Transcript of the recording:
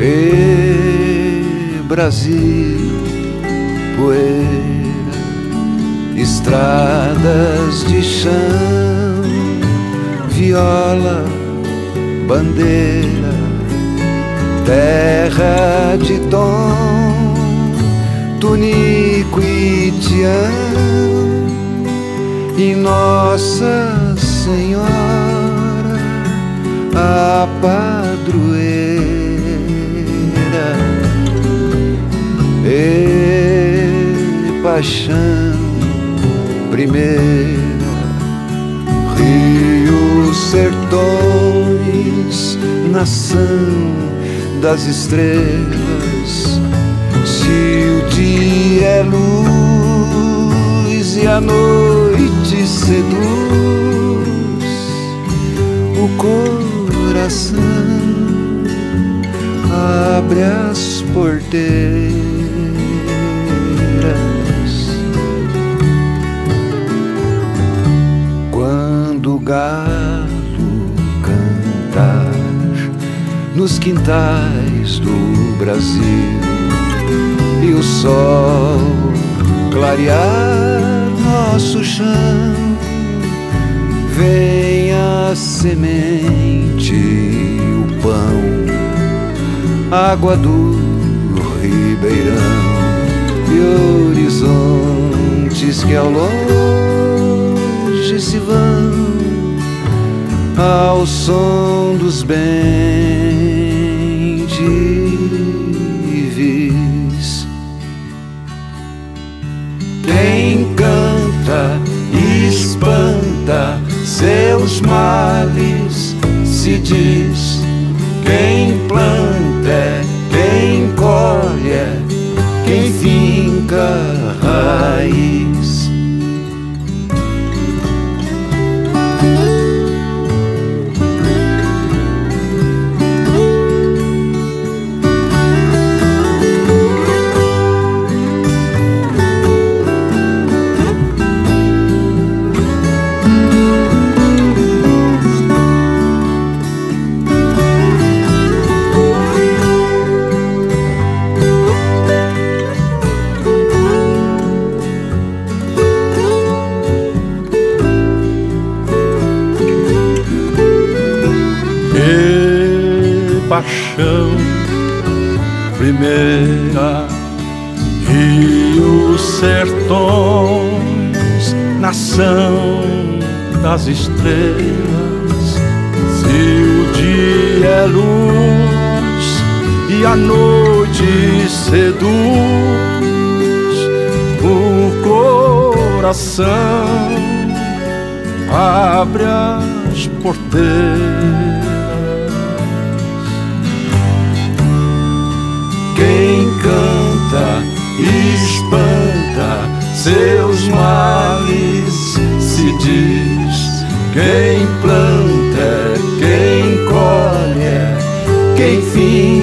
E Brasil, poeira, estradas de chão, viola, bandeira, terra de tom, tunico e tião, e Nossa Senhora, padroeira e paixão primeira, Rio Sertões, nação das estrelas. Se o dia é luz e a noite seduz, o coração abre as porteiras. Quando o galo cantar nos quintais do Brasil e o sol clarear nosso chão, vem a semente, água do ribeirão e horizontes que ao longe se vão ao som dos. Quem canta espanta seus males, se diz. Quem planta é quem colhe, quem finca raiz. Paixão. Primeira Rio Sertões nação das estrelas. Se o dia é luz e a noite seduz o coração. Abre as porteiras seus males, se diz. Quem planta quem colhe, quem finca